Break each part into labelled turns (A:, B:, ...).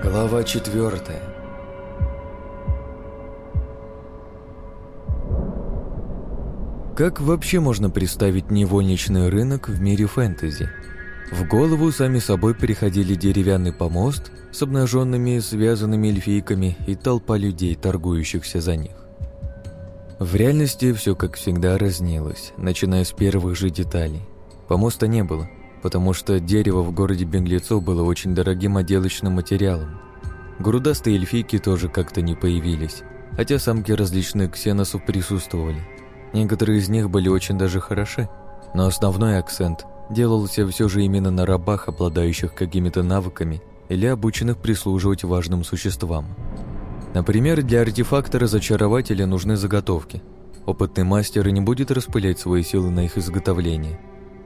A: Глава четвертая. Как вообще можно представить невольничный рынок в мире фэнтези? В голову сами собой переходили деревянный помост с обнаженными связанными эльфийками и толпа людей, торгующихся за них. В реальности все, как всегда, разнилось, начиная с первых же деталей. Помоста не было, потому что дерево в городе беглецов было очень дорогим отделочным материалом. Грудастые эльфийки тоже как-то не появились, хотя самки различных ксеносов присутствовали. Некоторые из них были очень даже хороши, но основной акцент делался все же именно на рабах, обладающих какими-то навыками или обученных прислуживать важным существам. Например, для артефактора-зачарователя нужны заготовки. Опытный мастер и не будет распылять свои силы на их изготовление.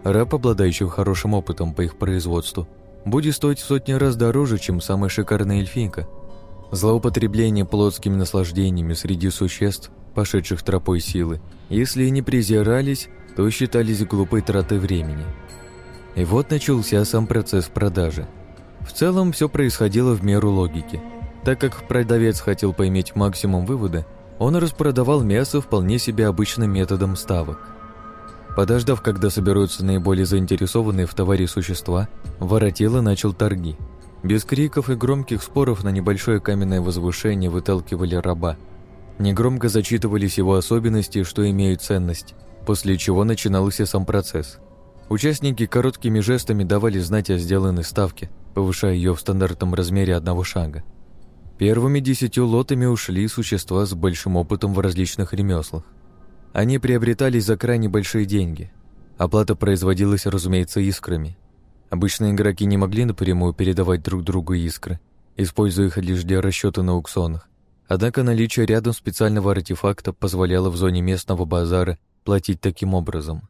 A: Раб, обладающий хорошим опытом по их производству, будет стоить в сотни раз дороже, чем самая шикарная эльфийка. Злоупотребление плотскими наслаждениями среди существ, пошедших тропой силы, если и не презирались, то считались глупой тратой времени. И вот начался сам процесс продажи. В целом все происходило в меру логики. Так как продавец хотел поиметь максимум вывода, он распродавал мясо вполне себе обычным методом ставок. Подождав, когда соберутся наиболее заинтересованные в товаре существа, воротило начал торги. Без криков и громких споров на небольшое каменное возвышение выталкивали раба. Негромко зачитывались его особенности, что имеют ценность, после чего начинался сам процесс. Участники короткими жестами давали знать о сделанной ставке, повышая ее в стандартном размере одного шага. Первыми десятью лотами ушли существа с большим опытом в различных ремеслах. Они приобретались за крайне большие деньги. Оплата производилась, разумеется, искрами. Обычные игроки не могли напрямую передавать друг другу искры, используя их лишь для расчета на аукционах. Однако наличие рядом специального артефакта позволяло в зоне местного базара платить таким образом.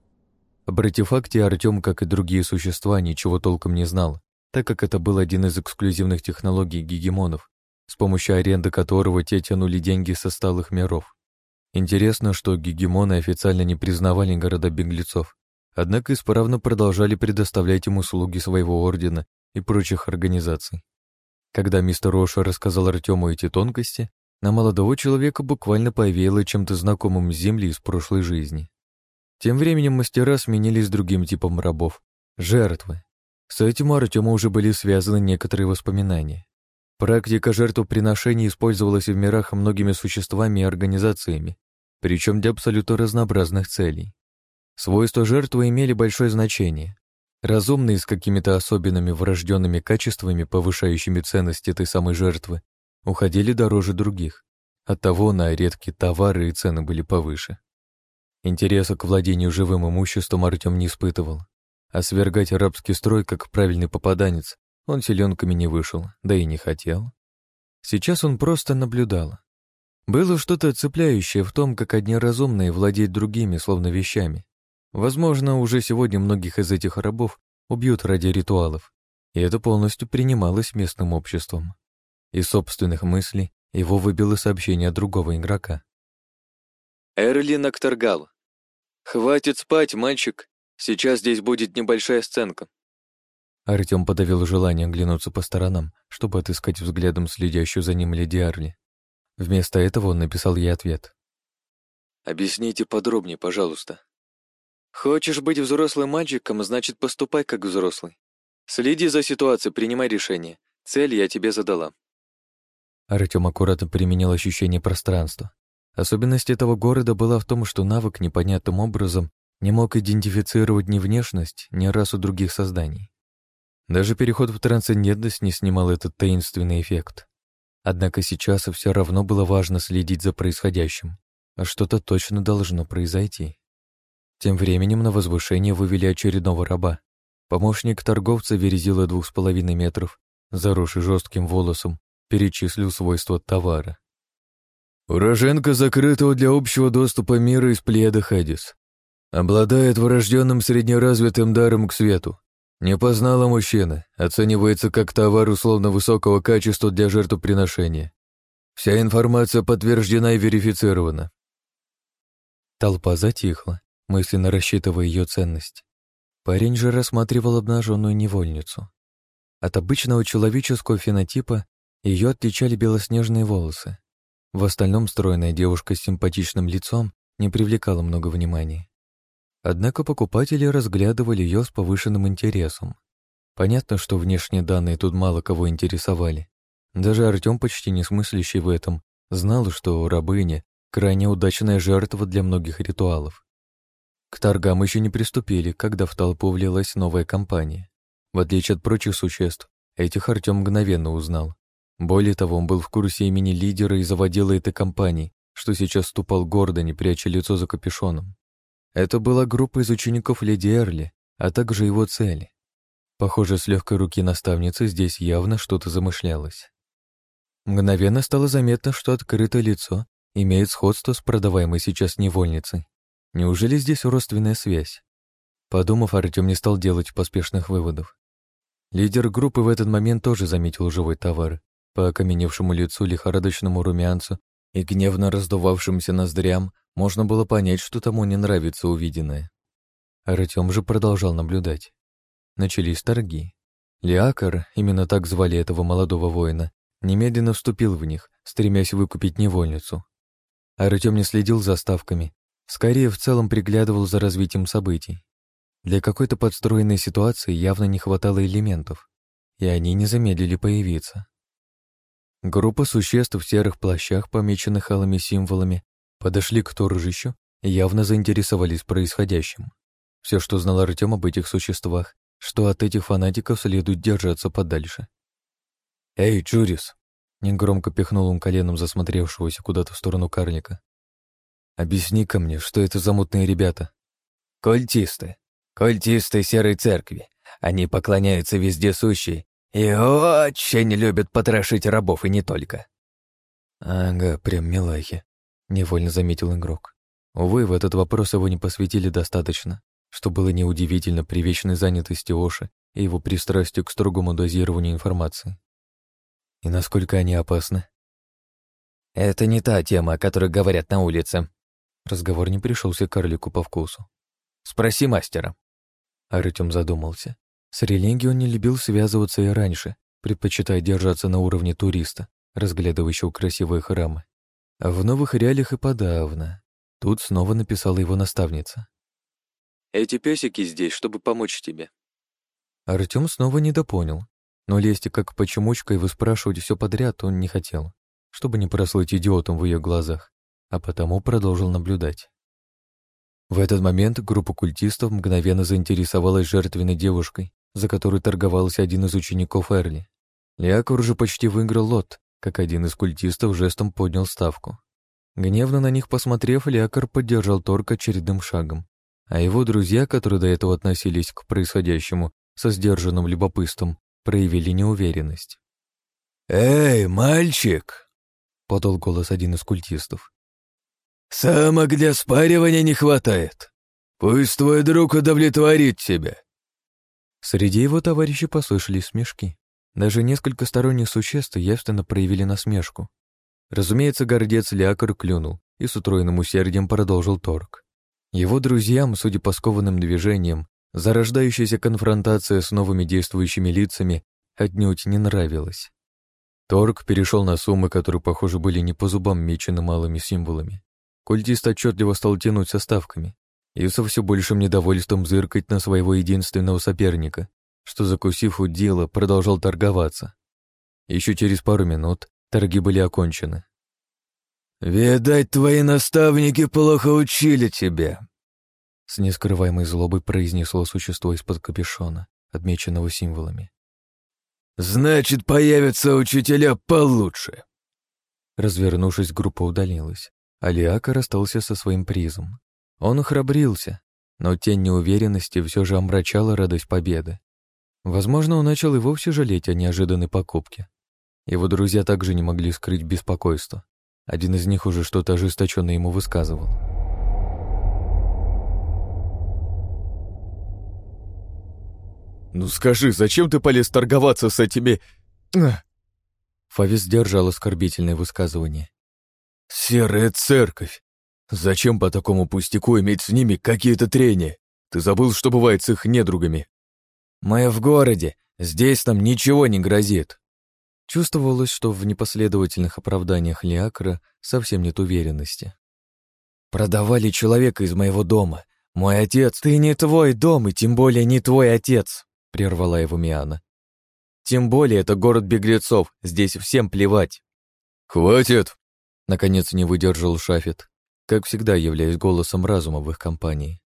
A: Об артефакте Артем, как и другие существа, ничего толком не знал, так как это был один из эксклюзивных технологий гегемонов, с помощью аренды которого те тянули деньги со сталых миров. Интересно, что гегемоны официально не признавали города беглецов, однако исправно продолжали предоставлять им услуги своего ордена и прочих организаций. Когда мистер Роша рассказал Артему эти тонкости, на молодого человека буквально повеяло чем-то знакомым с земли из прошлой жизни. Тем временем мастера сменились другим типом рабов — жертвы. С этим у Артема уже были связаны некоторые воспоминания. Практика жертвоприношений использовалась в мирах многими существами и организациями, причем для абсолютно разнообразных целей. Свойства жертвы имели большое значение. Разумные с какими-то особенными врожденными качествами, повышающими ценность этой самой жертвы, уходили дороже других. Оттого на редкие товары и цены были повыше. Интереса к владению живым имуществом Артем не испытывал, а свергать арабский строй как правильный попаданец он селенками не вышел, да и не хотел. Сейчас он просто наблюдал, было что-то цепляющее в том, как одни разумные владеют другими, словно вещами. Возможно, уже сегодня многих из этих рабов убьют ради ритуалов, и это полностью принималось местным обществом. Из собственных мыслей его выбило сообщение другого игрока.
B: «Эрли Накторгал. Хватит спать, мальчик. Сейчас здесь будет небольшая сценка».
A: Артем подавил желание оглянуться по сторонам, чтобы отыскать взглядом следящую за ним леди Арли. Вместо этого он написал ей ответ.
B: «Объясните подробнее, пожалуйста. Хочешь быть взрослым мальчиком, значит, поступай как взрослый. Следи за ситуацией, принимай решение. Цель я тебе задала».
A: Артем аккуратно применил ощущение пространства. Особенность этого города была в том, что навык непонятным образом не мог идентифицировать ни внешность, ни расу других созданий. Даже переход в трансцендентность не снимал этот таинственный эффект. Однако сейчас все равно было важно следить за происходящим, а что-то точно должно произойти. Тем временем на возвышение вывели очередного раба. Помощник торговца верзила двух с половиной метров, заросший жестким волосом, перечислил свойства товара.
C: Уроженка закрытого для общего доступа мира из пледа Хадис. Обладает врожденным среднеразвитым даром к свету, не познала мужчины. Оценивается как товар условно высокого качества для жертвоприношения. Вся информация подтверждена и верифицирована.
A: Толпа затихла, мысленно рассчитывая ее ценность. Парень же рассматривал обнаженную невольницу. От обычного человеческого фенотипа Ее отличали белоснежные волосы. В остальном стройная девушка с симпатичным лицом не привлекала много внимания. Однако покупатели разглядывали ее с повышенным интересом. Понятно, что внешние данные тут мало кого интересовали. Даже Артем, почти не смыслящий в этом, знал, что рабыня — крайне удачная жертва для многих ритуалов. К торгам еще не приступили, когда в толпу влилась новая компания. В отличие от прочих существ, этих Артем мгновенно узнал. Более того, он был в курсе имени лидера и заводила этой компании, что сейчас ступал гордо, не пряча лицо за капюшоном. Это была группа из учеников леди Эрли, а также его цели. Похоже, с легкой руки наставницы здесь явно что-то замышлялось. Мгновенно стало заметно, что открытое лицо имеет сходство с продаваемой сейчас невольницей. Неужели здесь родственная связь? Подумав, Артем не стал делать поспешных выводов. Лидер группы в этот момент тоже заметил живой товар. По окаменевшему лицу, лихорадочному румянцу и гневно раздувавшимся ноздрям можно было понять, что тому не нравится увиденное. Артем же продолжал наблюдать. Начались торги. Лиакар, именно так звали этого молодого воина, немедленно вступил в них, стремясь выкупить невольницу. Артем не следил за ставками, скорее в целом приглядывал за развитием событий. Для какой-то подстроенной ситуации явно не хватало элементов, и они не замедлили появиться. Группа существ в серых плащах, помеченных алыми символами, подошли к торжищу и явно заинтересовались происходящим. Все, что знал Артем об этих существах, что от этих фанатиков следует держаться подальше. «Эй, Джурис!» — негромко пихнул он коленом засмотревшегося куда-то в сторону карлика. «Объясни-ка мне, что это за мутные ребята?»
B: «Культисты. Культисты Серой Церкви. Они поклоняются вездесущей и очень любят потрошить рабов, и не только.
A: Ага, прям милахи, невольно заметил игрок. Увы, в этот вопрос его не посвятили достаточно, что было неудивительно при вечной занятости Оши и его пристрастию к строгому дозированию информации. И насколько они опасны?
B: Это не та тема, о которой говорят на улице.
A: Разговор не пришелся карлику по вкусу.
B: Спроси мастера.
A: Артем задумался. С религией он не любил связываться и раньше, предпочитая держаться на уровне туриста, разглядывающего красивые храмы. В новых реалиях и подавно. Тут снова написала его наставница.
B: «Эти песики здесь, чтобы помочь тебе».
A: Артем снова недопонял, но лезть как почемучка и выспрашивать все подряд он не хотел, чтобы не прослыть идиотом в ее глазах, а потому продолжил наблюдать. В этот момент группа культистов мгновенно заинтересовалась жертвенной девушкой, за которую торговался один из учеников Эрли. Лиакор уже почти выиграл лот, как один из культистов жестом поднял ставку. Гневно на них посмотрев, Лиакор поддержал Торка очередным шагом, а его друзья, которые до этого относились к происходящему со сдержанным любопытством, проявили неуверенность.
C: «Эй, мальчик!» — подал голос один из культистов. «Самок для спаривания не хватает. Пусть твой друг удовлетворит тебя.
A: Среди его товарищей послышались смешки. Даже несколько сторонних существ явственно проявили насмешку. Разумеется, гордец Лиакар клюнул и с утроенным усердием продолжил торг. Его друзьям, судя по скованным движениям, зарождающаяся конфронтация с новыми действующими лицами отнюдь не нравилась. Торг перешел на суммы, которые, похоже, были не по зубам мечены малыми символами. Культист отчетливо стал тянуть со ставками и со все большим недовольством зыркать на своего единственного соперника, что, закусив у дела, продолжал торговаться. Еще через пару минут торги были окончены.
C: «Видать, твои наставники плохо учили тебя»,
A: с нескрываемой злобой произнесло существо из-под капюшона, отмеченного символами.
C: «Значит, появятся учителя получше».
A: Развернувшись, группа удалилась, а Лиакар остался со своим призом. Он храбрился, но тень неуверенности все же омрачала радость победы. Возможно, он начал и вовсе жалеть о неожиданной покупке. Его друзья также не могли скрыть беспокойство. Один из них уже что-то ожесточенно ему высказывал.
D: «Ну скажи, зачем ты полез торговаться с этими...»
A: Фавис держал оскорбительное высказывание.
C: «Серая церковь! Зачем по такому пустяку иметь с ними какие-то трения? Ты забыл, что бывает с их недругами?»
B: «Мы в городе. Здесь нам ничего не грозит».
A: Чувствовалось, что в непоследовательных оправданиях Лиакра совсем нет уверенности. «Продавали человека из моего дома. Мой отец, ты не твой дом, и тем более не твой отец», — прервала его Миана. «Тем более это город беглецов, здесь всем плевать».
C: «Хватит!»
A: — наконец не выдержал Шафет, как всегда являясь голосом разума в их компании.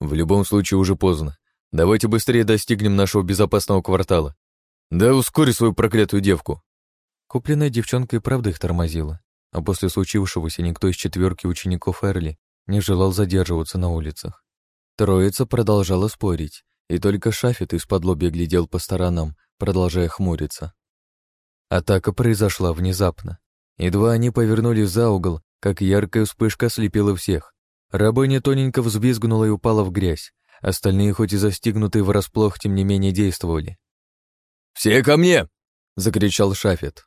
C: «В любом случае уже поздно. Давайте быстрее достигнем нашего безопасного квартала. Да ускори свою проклятую девку».
A: Купленная девчонка и правда их тормозила, а после случившегося никто из четверки учеников Эрли не желал задерживаться на улицах. Троица продолжала спорить, и только Шафет из-под лобья глядел по сторонам, продолжая хмуриться. Атака произошла внезапно. Едва они повернули за угол, как яркая вспышка ослепила всех. Рабыня тоненько взвизгнула и упала в грязь. Остальные, хоть и застигнутые врасплох, тем не менее действовали.
C: «Все ко мне!»
A: — закричал Шафет.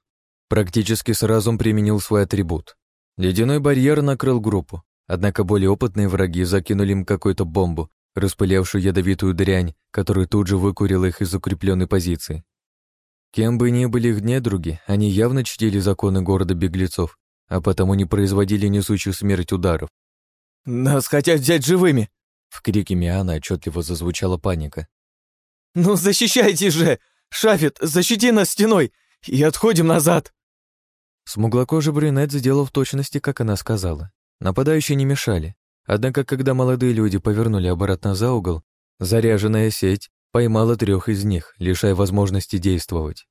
A: Практически сразу он применил свой атрибут. Ледяной барьер накрыл группу, однако более опытные враги закинули им какую-то бомбу, распылявшую ядовитую дрянь, которая тут же выкурила их из укрепленной позиции. Кем бы ни были их недруги, они явно чтили законы города беглецов, а потому не производили несущую смерть ударов.
D: «Нас хотят взять живыми!»
A: В крике Миана отчетливо зазвучала паника.
D: «Ну, защищайтесь же! Шафет, защити нас стеной! И отходим назад!»
A: Смуглокожий брюнет сделал в точности, как она сказала. Нападающие не мешали. Однако, когда молодые люди повернули обратно за угол, заряженная сеть поймала трех из них, лишая возможности действовать.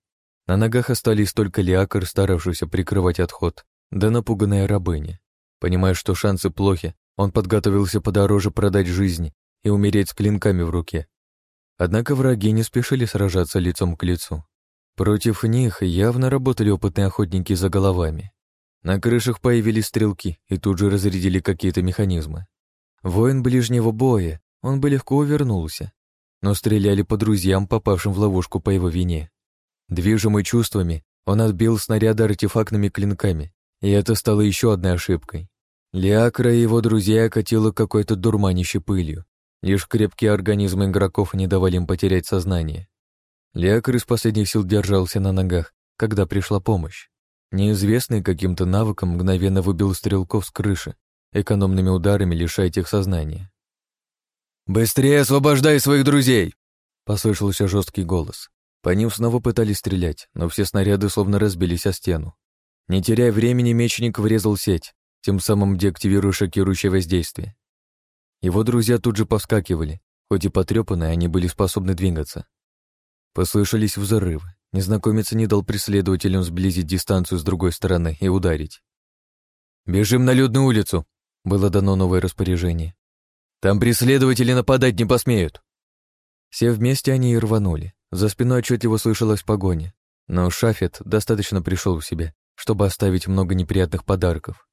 A: На ногах остались только Лиакар, старавшийся прикрывать отход, да напуганная рабыня. Понимая, что шансы плохи, он подготовился подороже продать жизнь и умереть с клинками в руке. Однако враги не спешили сражаться лицом к лицу. Против них явно работали опытные охотники за головами. На крышах появились стрелки и тут же разрядили какие-то механизмы. Воин ближнего боя, он бы легко увернулся, но стреляли по друзьям, попавшим в ловушку по его вине. Движимый чувствами, он отбил снаряды артефактными клинками, и это стало еще одной ошибкой. Лиакра и его друзья окатило какой-то дурманящей пылью. Лишь крепкие организмы игроков не давали им потерять сознание. Лиакр из последних сил держался на ногах, когда пришла помощь. Неизвестный каким-то навыком мгновенно выбил стрелков с крыши, экономными ударами лишая их сознания.
C: «Быстрее освобождай своих друзей!»
A: — послышался жесткий голос. По ним снова пытались стрелять, но все снаряды словно разбились о стену. Не теряя времени, мечник врезал сеть, тем самым деактивируя шокирующее воздействие. Его друзья тут же повскакивали, хоть и потрепанные, они были способны двигаться. Послышались взрывы. Незнакомец не дал преследователям сблизить дистанцию с другой стороны и ударить.
C: «Бежим на людную улицу!» — было дано новое распоряжение. «Там преследователи нападать не посмеют!»
A: Все вместе они и рванули. За спиной отчетливо слышалась погоня. Но Шафет достаточно пришел в себя, чтобы оставить много неприятных подарков.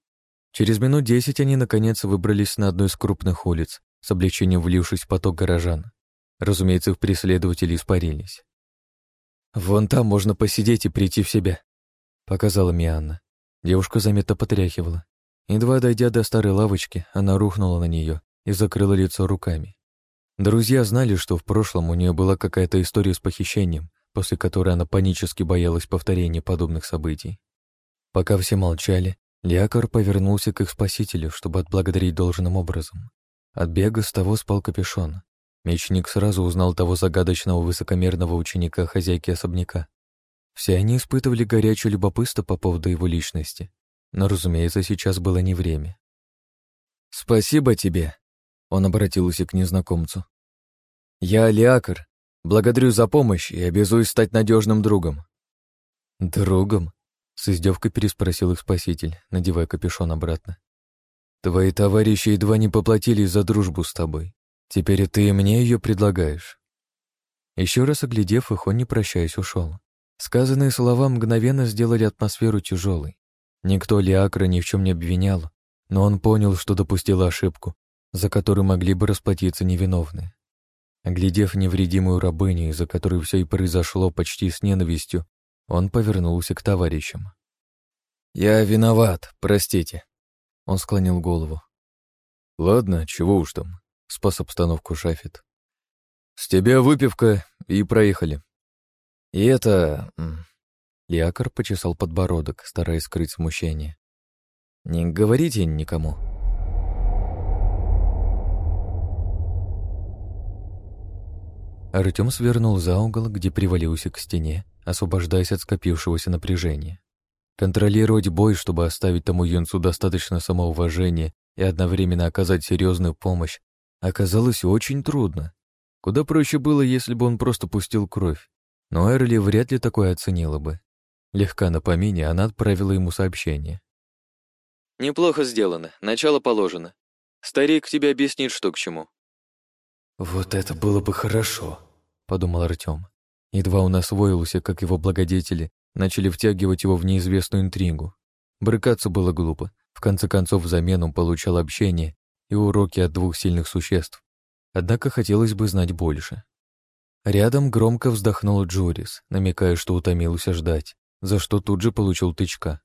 A: Через минут десять они, наконец, выбрались на одну из крупных улиц, с облегчением влившись в поток горожан. Разумеется, их преследователи испарились. «Вон там можно посидеть и прийти в себя», — показала Мианна. Девушка заметно потряхивала. Едва дойдя до старой лавочки, она рухнула на нее и закрыла лицо руками. Друзья знали, что в прошлом у нее была какая-то история с похищением, после которой она панически боялась повторения подобных событий. Пока все молчали, Лиакар повернулся к их спасителю, чтобы отблагодарить должным образом. От бега с того спал капюшон, Мечник сразу узнал того загадочного высокомерного ученика хозяйки особняка. Все они испытывали горячее любопытство по поводу его личности, но, разумеется, сейчас было не время. «Спасибо тебе», — он обратился к незнакомцу. «Я Алиакр. Благодарю за помощь и обязуюсь стать надежным другом». «Другом?» — с издевкой переспросил их спаситель, надевая капюшон обратно. «Твои товарищи едва не поплатились за дружбу с тобой. Теперь и ты мне ее предлагаешь. Еще раз оглядев их, он, не прощаясь, ушел. Сказанные слова мгновенно сделали атмосферу тяжелой. Никто Лиакра ни в чем не обвинял, но он понял, что допустил ошибку, за которую могли бы расплатиться невиновные. Оглядев невредимую рабыню, из-за которой все и произошло почти с ненавистью, он повернулся к товарищам. «Я виноват, простите», — он склонил голову.
C: «Ладно, чего уж там
A: спас обстановку Шафет.
C: «С тебя выпивка и проехали».
A: «И это... Лиакар почесал подбородок, стараясь скрыть смущение. «Не говорите никому». Артем свернул за угол, где привалился к стене, освобождаясь от скопившегося напряжения. Контролировать бой, чтобы оставить тому юнцу достаточно самоуважения и одновременно оказать серьезную помощь, оказалось очень трудно. Куда проще было, если бы он просто пустил кровь, но Эрли вряд ли такое оценила бы. Легка на помине, она отправила ему сообщение.
B: «Неплохо сделано, начало положено. Старик тебе объяснит, что к чему».
A: «Вот это было бы хорошо», — подумал Артем. Едва он освоился, как его благодетели, начали втягивать его в неизвестную интригу. Брыкаться было глупо. В конце концов, взамен он получал общение и уроки от двух сильных существ. Однако хотелось бы знать больше. Рядом громко вздохнул Джурис, намекая, что утомился ждать, за что тут же получил тычка.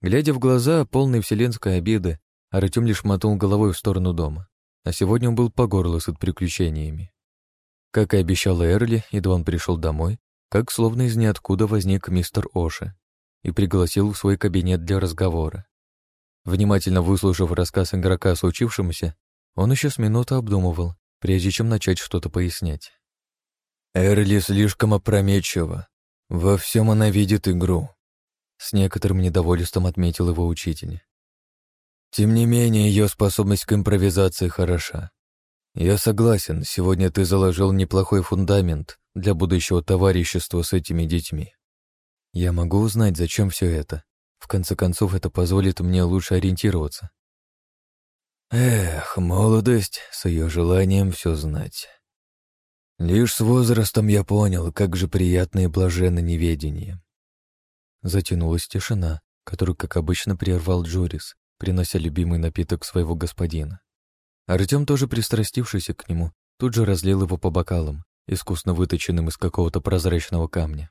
A: Глядя в глаза, полной вселенской обиды, Артем лишь мотал головой в сторону дома. А сегодня он был по горло с приключениями. Как и обещал Эрли, едва он пришел домой, как словно из ниоткуда возник мистер Оши и пригласил в свой кабинет для разговора. Внимательно выслушав рассказ игрока о случившемся, он еще с минуты обдумывал, прежде чем начать что-то пояснять. «Эрли слишком опрометчива. Во всем она видит игру», — с некоторым недовольством отметил его учитель. Тем не менее, ее способность к импровизации хороша. Я согласен, сегодня ты заложил неплохой фундамент для будущего товарищества с этими детьми. Я могу узнать, зачем все это. В конце концов, это позволит мне лучше ориентироваться. Эх, молодость с ее желанием все знать. Лишь с возрастом я понял, как же приятно и блаженно неведение. Затянулась тишина, которую, как обычно, прервал Джорис, принося любимый напиток своего господина. Артем, тоже пристрастившийся к нему, тут же разлил его по бокалам, искусно выточенным из какого-то прозрачного камня.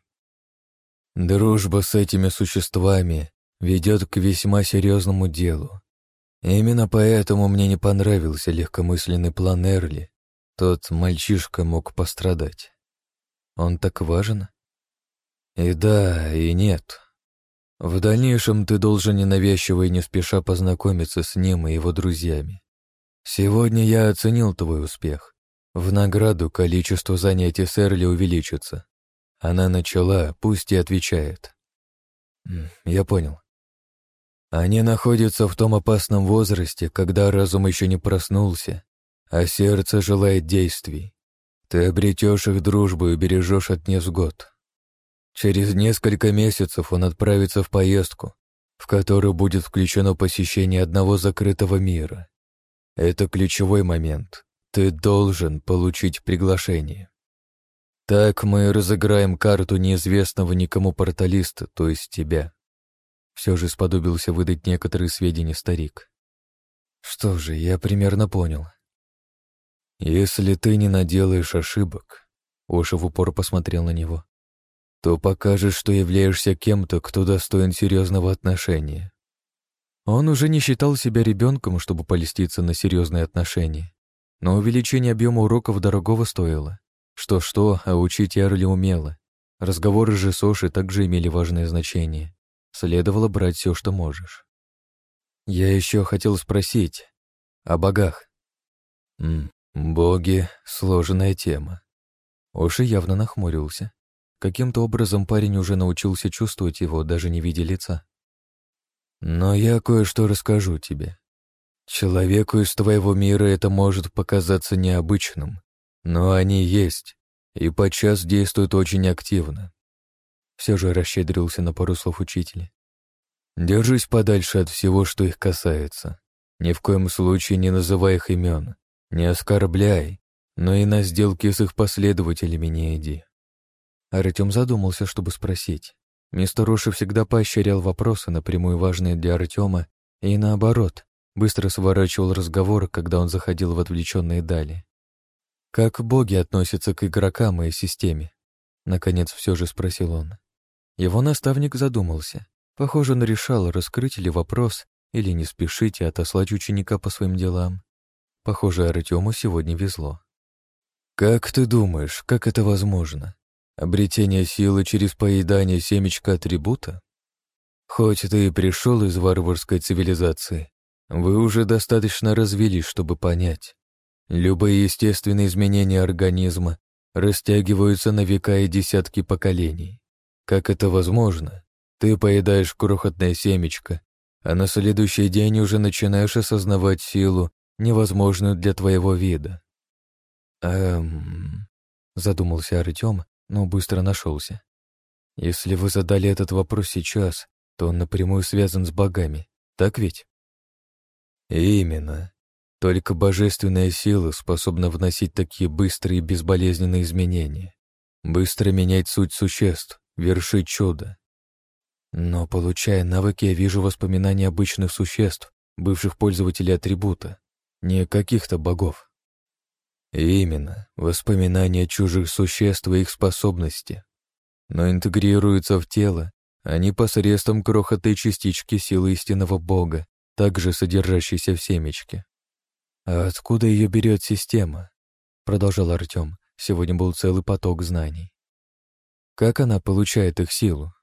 A: «Дружба с этими существами ведет к весьма серьезному делу. Именно поэтому мне не понравился легкомысленный план Эрли. Тот мальчишка мог пострадать. Он так важен? И да, и нет. В дальнейшем ты должен ненавязчиво и не спеша познакомиться с ним и его друзьями. Сегодня я оценил твой успех. В награду количество занятий с Эрли увеличится. Она начала, пусть и отвечает. Я понял. Они находятся в том опасном возрасте, когда разум еще не проснулся, а сердце желает действий. Ты обретешь их дружбу и бережешь от невзгод. Через несколько месяцев он отправится в поездку, в которую будет включено посещение одного закрытого мира. Это ключевой момент. Ты должен получить приглашение. Так мы разыграем карту неизвестного никому порталиста, то есть тебя. Все же сподобился выдать некоторые сведения старик. Что же, я примерно понял. Если ты не наделаешь ошибок, Оша в упор посмотрел на него, то покажешь, что являешься кем-то, кто достоин серьезного отношения. Он уже не считал себя ребенком, чтобы полиститься на серьезные отношения. Но увеличение объема уроков дорогого стоило. Что-что, а учить Ярли умела. Разговоры же с Оши также имели важное значение. Следовало брать все, что можешь. Я еще хотел спросить о богах. М боги — сложная тема. Оши явно нахмурился. Каким-то образом парень уже научился чувствовать его, даже не видя лица. «Но я кое-что расскажу тебе. Человеку из твоего мира это может показаться необычным, но они есть, и подчас действуют очень активно». Все же расщедрился на пару слов учителя. «Держись подальше от всего, что их касается. Ни в коем случае не называй их имен, не оскорбляй, но и на сделки с их последователями не иди. Артем задумался, чтобы спросить. Мистер Роши всегда поощрял вопросы, напрямую важные для Артема, и наоборот, быстро сворачивал разговор, когда он заходил в отвлеченные дали. «Как боги относятся к игрокам и системе?» Наконец все же спросил он. Его наставник задумался. Похоже, он решал, раскрыть ли вопрос или не спешить и отослать ученика по своим делам. Похоже, Артему сегодня везло. «Как ты думаешь, как это возможно?»
C: Обретение силы через поедание семечка атрибута? Хоть ты и пришел из варварской цивилизации, вы уже достаточно развились, чтобы понять. Любые естественные изменения организма растягиваются на века и десятки поколений. Как это возможно? Ты поедаешь крохотное семечко, а на следующий день уже начинаешь осознавать силу, невозможную для твоего вида. Эм... Задумался Артем, но быстро нашелся. Если вы задали этот вопрос сейчас, то он напрямую связан с богами, так ведь? Именно. Только божественная сила способна вносить такие быстрые и безболезненные изменения. Быстро менять суть существ, вершить чудо. Но, получая навыки, я вижу воспоминания обычных существ, бывших пользователей атрибута, не каких-то богов. Именно, воспоминания чужих существ и их способности. Но интегрируются в тело, они посредством крохотой частички силы истинного бога, также содержащейся в семечке. «А откуда ее берет система?» — продолжал Артем. Сегодня был целый поток знаний. «Как она получает их силу?»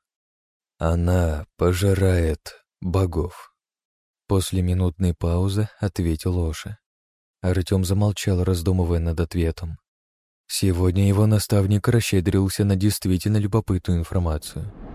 C: «Она пожирает богов». После минутной паузы ответил Оша. Артем замолчал, раздумывая над ответом. Сегодня его наставник расщедрился на действительно любопытную информацию —